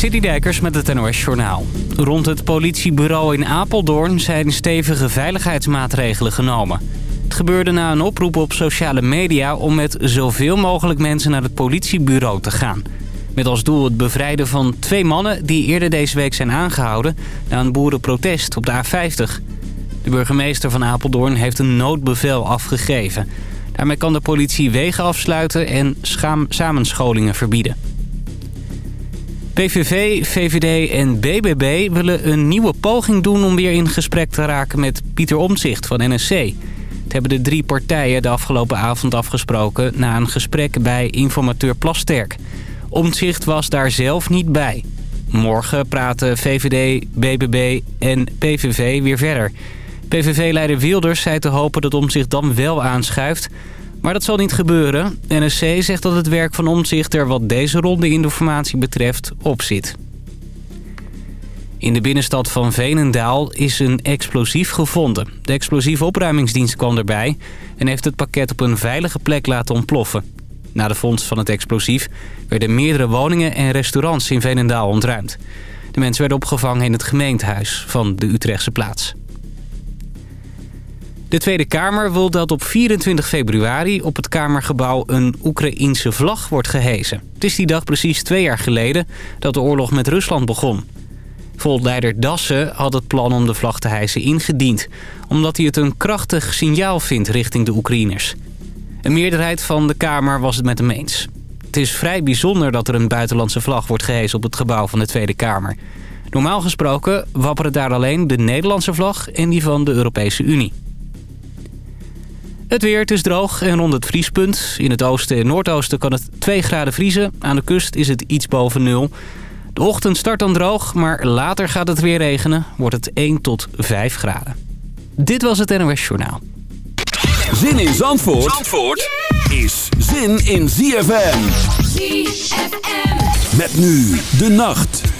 Citydijkers met het NOS Journaal. Rond het politiebureau in Apeldoorn zijn stevige veiligheidsmaatregelen genomen. Het gebeurde na een oproep op sociale media om met zoveel mogelijk mensen naar het politiebureau te gaan. Met als doel het bevrijden van twee mannen die eerder deze week zijn aangehouden na een boerenprotest op de A50. De burgemeester van Apeldoorn heeft een noodbevel afgegeven. Daarmee kan de politie wegen afsluiten en samenscholingen verbieden. PVV, VVD en BBB willen een nieuwe poging doen om weer in gesprek te raken met Pieter Omtzigt van NSC. Het hebben de drie partijen de afgelopen avond afgesproken na een gesprek bij informateur Plasterk. Omtzigt was daar zelf niet bij. Morgen praten VVD, BBB en PVV weer verder. PVV-leider Wilders zei te hopen dat Omtzigt dan wel aanschuift... Maar dat zal niet gebeuren. NSC zegt dat het werk van Omtzigt er wat deze ronde in de formatie betreft op zit. In de binnenstad van Veenendaal is een explosief gevonden. De explosieve opruimingsdienst kwam erbij en heeft het pakket op een veilige plek laten ontploffen. Na de vondst van het explosief werden meerdere woningen en restaurants in Veenendaal ontruimd. De mensen werden opgevangen in het gemeentehuis van de Utrechtse plaats. De Tweede Kamer wil dat op 24 februari op het Kamergebouw een Oekraïense vlag wordt gehezen. Het is die dag precies twee jaar geleden dat de oorlog met Rusland begon. Volleider Dassen had het plan om de vlag te hijsen ingediend... omdat hij het een krachtig signaal vindt richting de Oekraïners. Een meerderheid van de Kamer was het met hem eens. Het is vrij bijzonder dat er een buitenlandse vlag wordt gehezen op het gebouw van de Tweede Kamer. Normaal gesproken wapperen daar alleen de Nederlandse vlag en die van de Europese Unie. Het weer, het is droog en rond het vriespunt. In het oosten en noordoosten kan het 2 graden vriezen. Aan de kust is het iets boven nul. De ochtend start dan droog, maar later gaat het weer regenen. Wordt het 1 tot 5 graden. Dit was het NOS Journaal. Zin in Zandvoort, Zandvoort is zin in ZFM. ZFM. Met nu de nacht.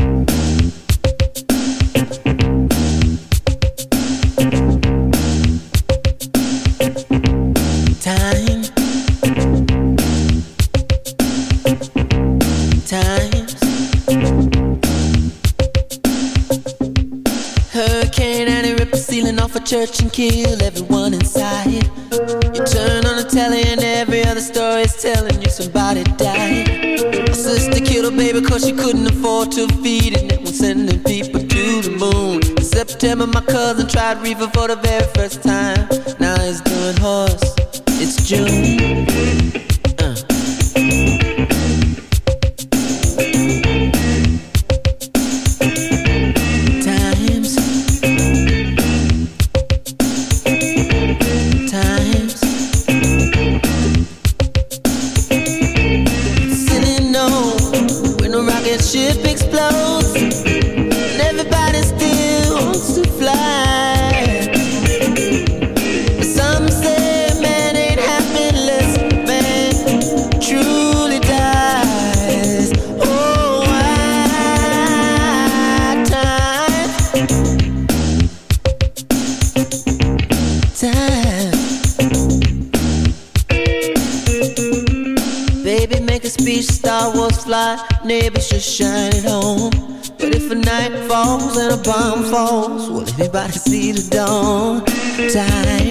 Cause she couldn't afford to feed it. And was sending people to the moon. In September, my cousin tried reefer for the very first time. Now he's doing horse. It's June. The dawn. Time.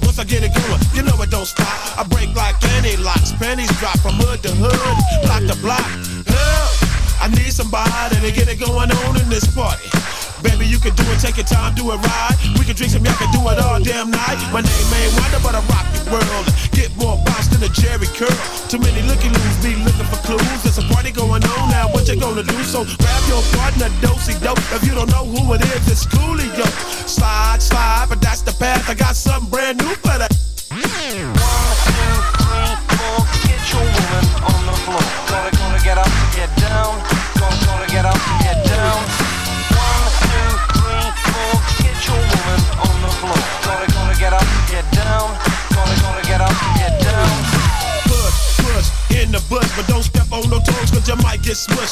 I get it going, you know it don't stop. I break like any locks, pennies drop from hood to hood, block to block. Help! I need somebody to get it going on in this party. Baby, you can do it, take your time, do it right. We can drink some, y'all can do it all damn night. My name ain't Wonder, but I rock the world. Get more bounce than a Jerry curl. Too many looky loos be looking for clues. There's a party going on now, what you gonna do? So grab your partner, dosey dope. If you don't know who it is, it's Coolio.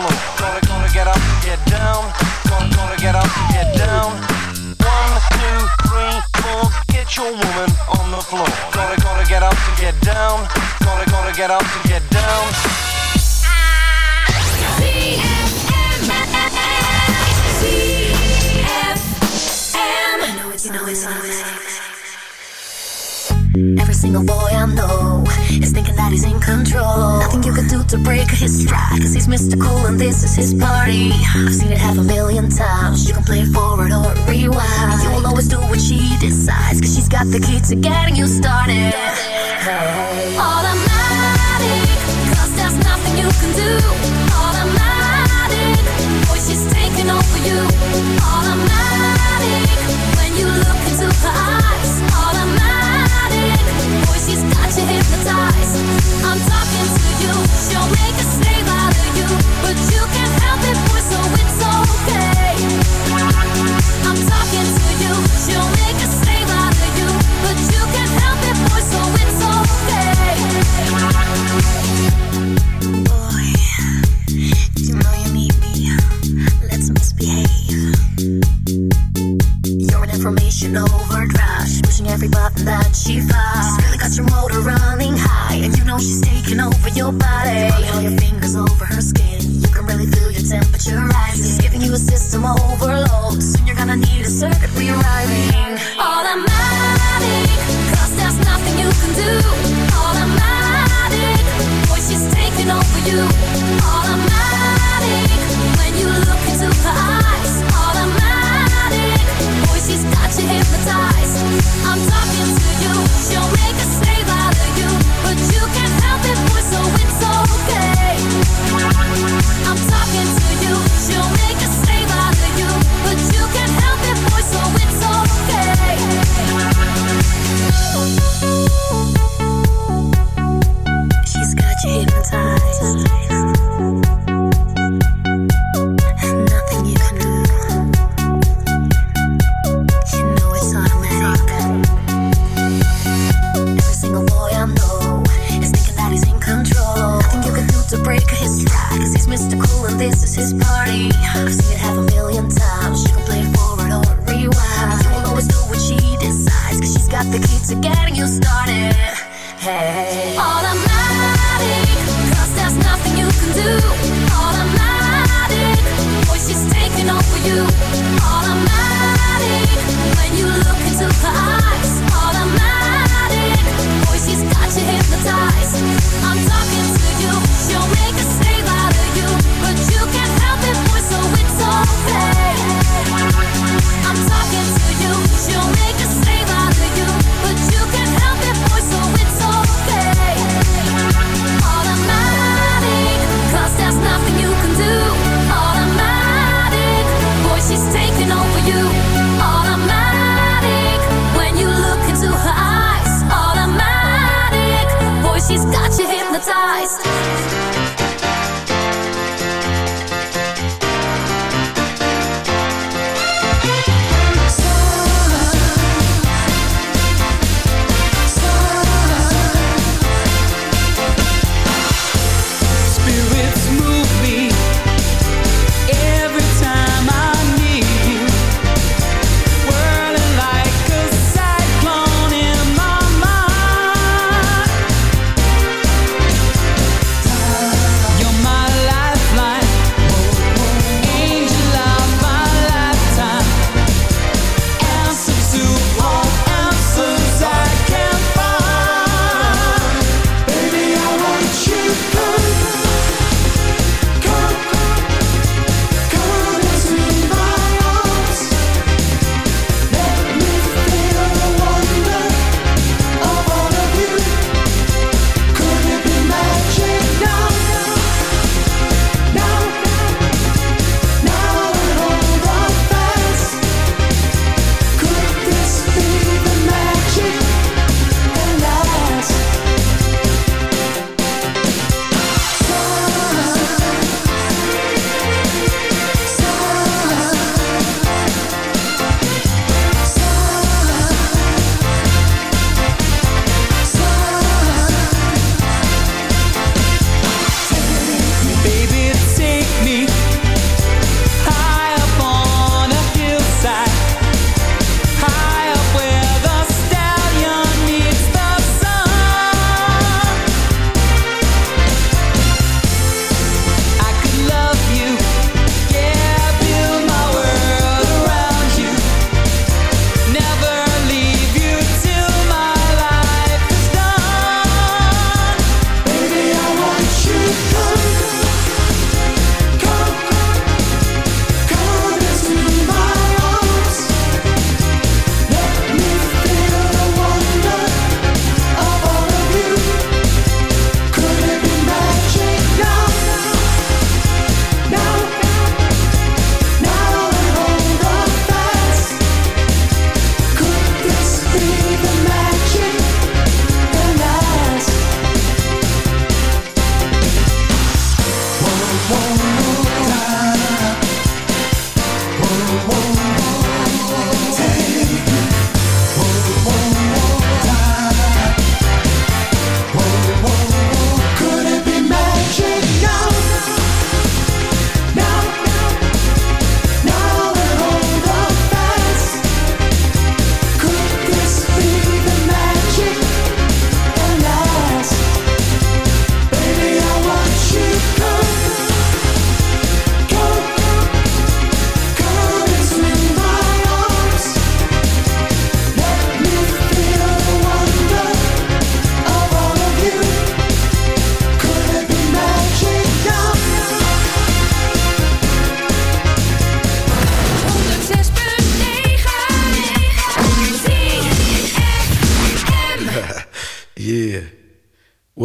floor. Gotta, gotta get up, get down. Gotta, gotta get up, get down. One, two, three, four, get your woman on the floor. Gotta, gotta get up to get down. Gotta, gotta get up to get down. Every single boy I know is thinking that he's in control. Nothing you can do to break his stride, cause he's. Cool and this is his party. I've seen it half a million times. You can play forward or rewind. You will always do what she decides, cause she's got the key to getting you started. Hey. Automatic, cause there's nothing you can do. Automatic, boy, she's taking over you. Automatic, when you look into her eyes. Hypnotized. I'm talking to you, she'll make a slave out of you, but you can't help it, boy, so this is his party. I've seen it half a million times. You can play it forward or rewind. You will always do what she decides, cause she's got the key to getting you started. Hey. Automatic, cause there's nothing you can do. Automatic, boy, she's taking over you. Automatic, when you look into her eyes. hypnotized.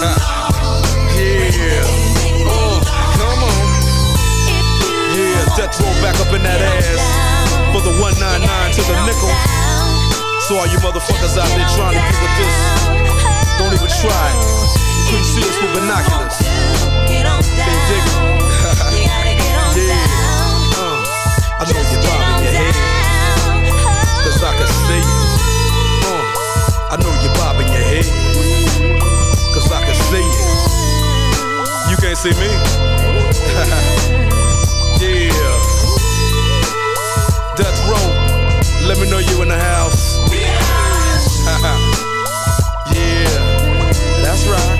yeah. Come on. Yeah, Death Row back up in that ass. For the 199 to the nickel. So all you motherfuckers out there trying to with this, don't even try couldn't see us it. yeah. I know you're bobbing your I can see you. I know you're bobbing your head. Can't see me? yeah. Death Row, let me know you in the house. yeah, that's right.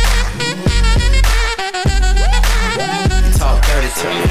To me.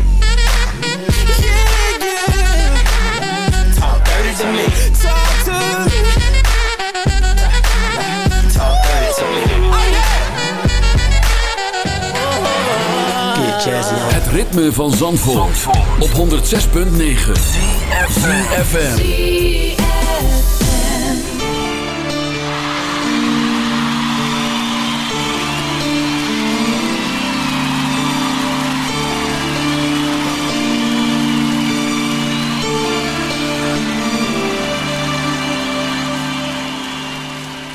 Ritme van Zandvoort, op 106.9 FM.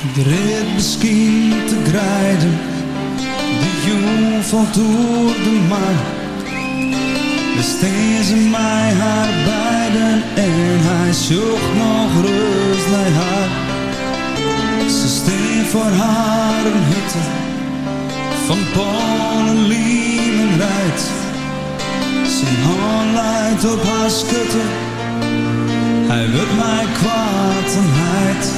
Ik red misschien te grijden, de jong valt door de maan. Besteen ze mij haar beiden en hij zocht nog rust naar haar. Ze steen voor haar een hutte van Polen, Liemen rijdt. Zijn hand leidt op haar schutte, hij wordt mij kwaad en heid.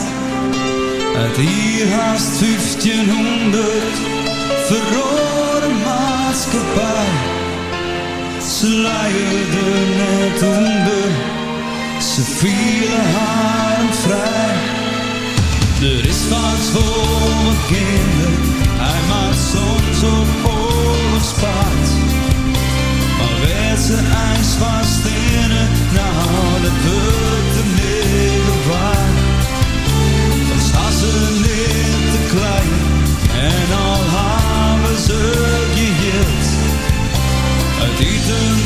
Uit hier haast 1500 verrode maatschappij. Ze luierde net onder, ze vielen haar vrij. Er is wat voor mijn kinderen, hij maakt soms op oorlogspaard. Maar werd ze ijs van nou in het, nou dat wordt de hele waar. Dan staan ze niet te klein en al hebben ze niet een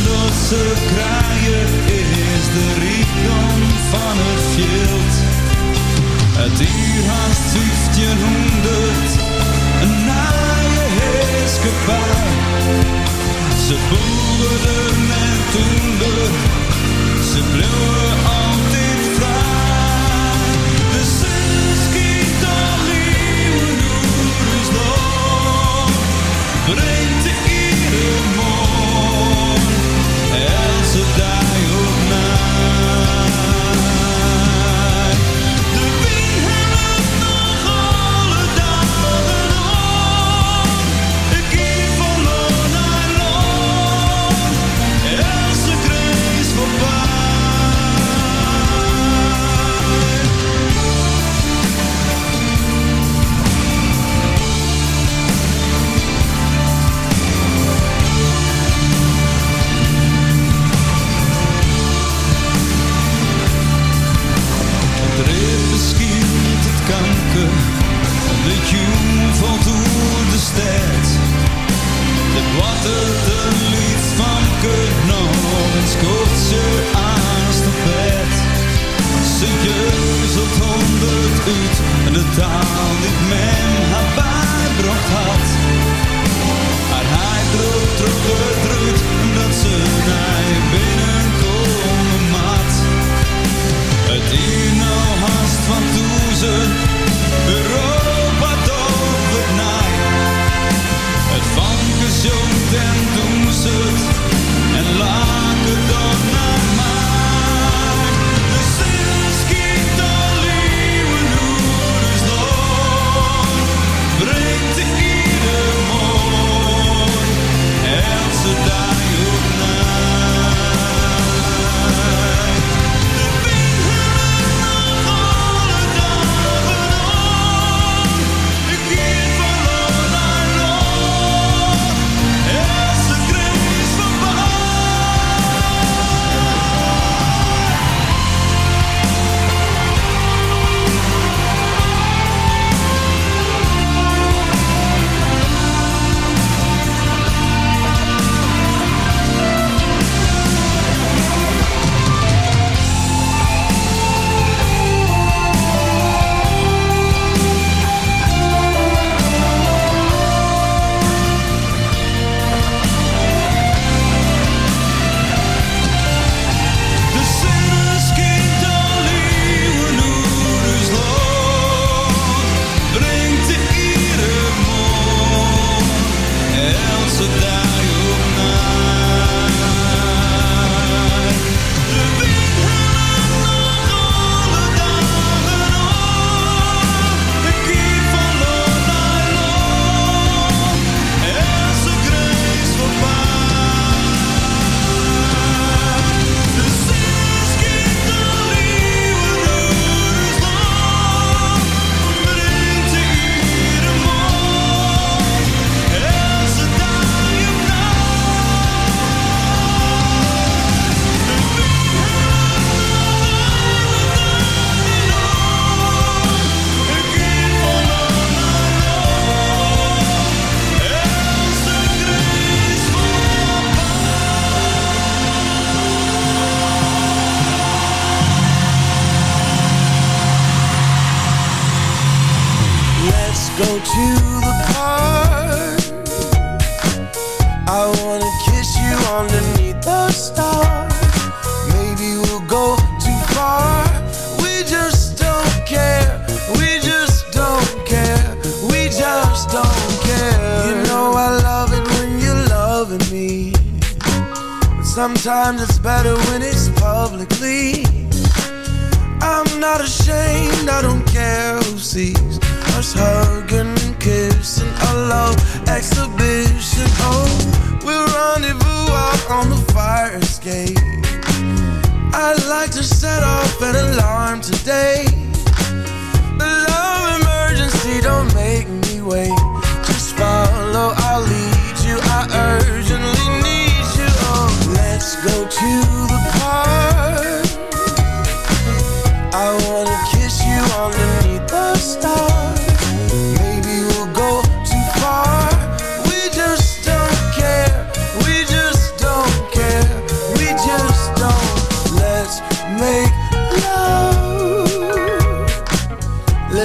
kraaien is de rijkdom van het veld. Het uur haast 1500, een naaie heerskepaar. Ze boeren met toender, ze bleven guitar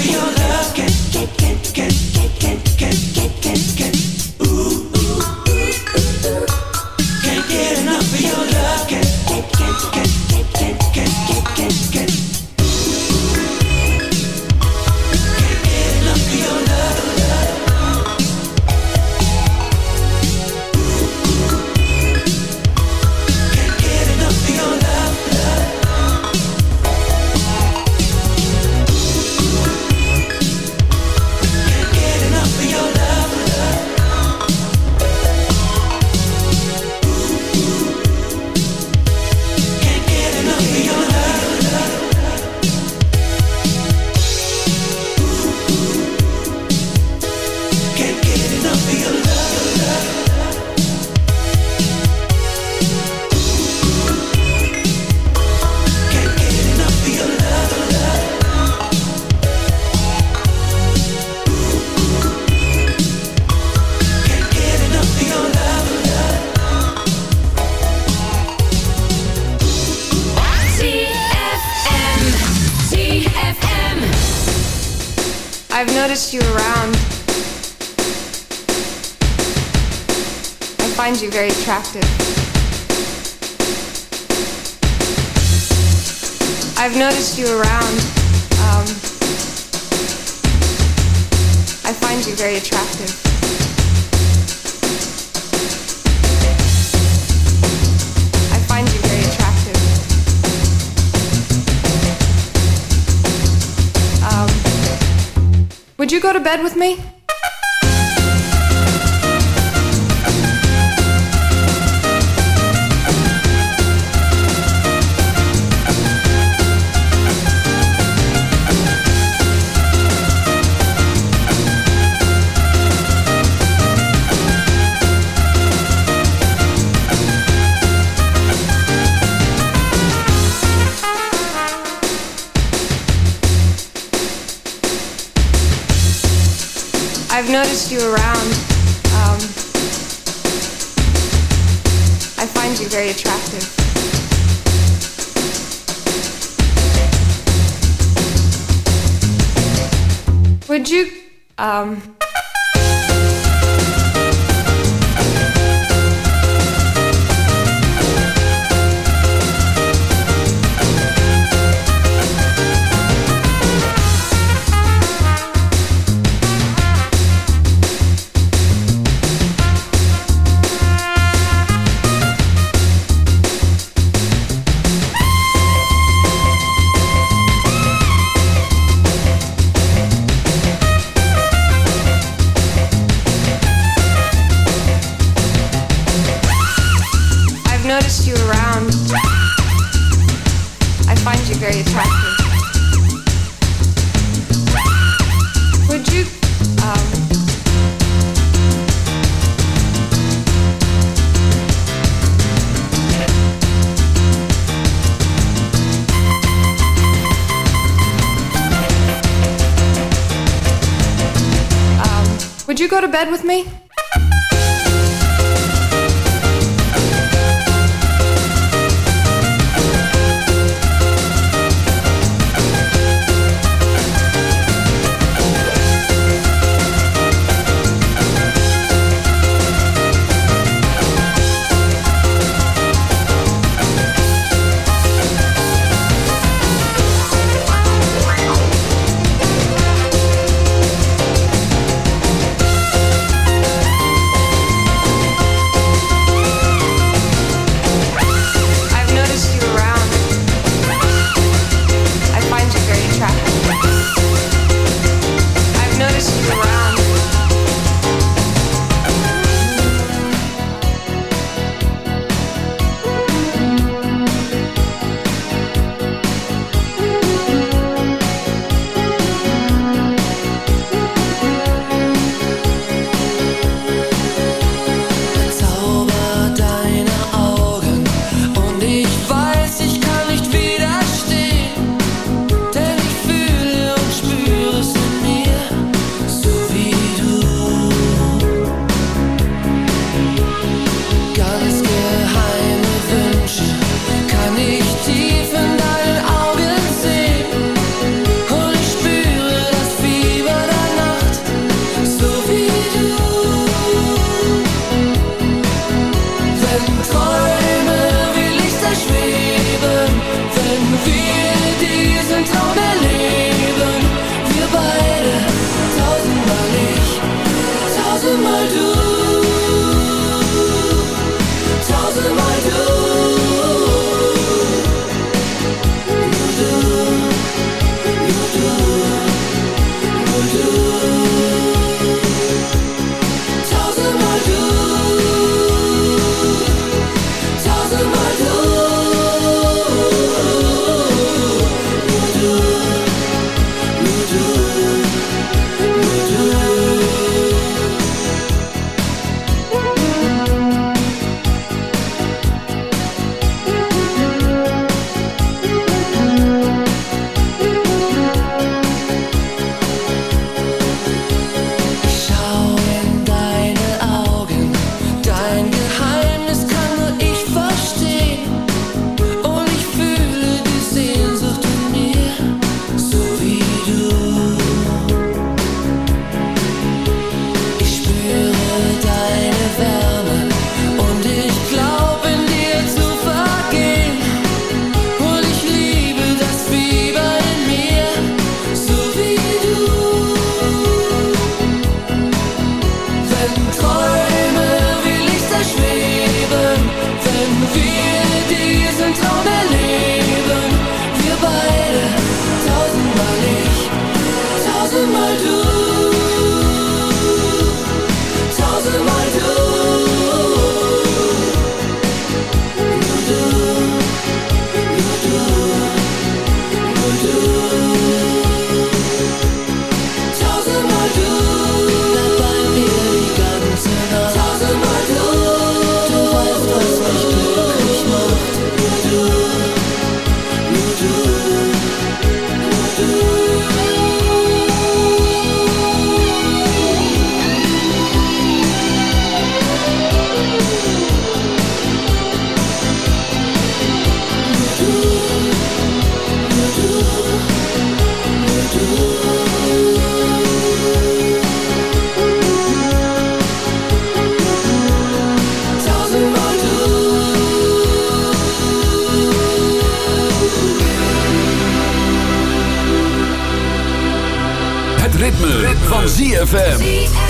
for your love. Go to bed with me? Bed with me? Van ZFM.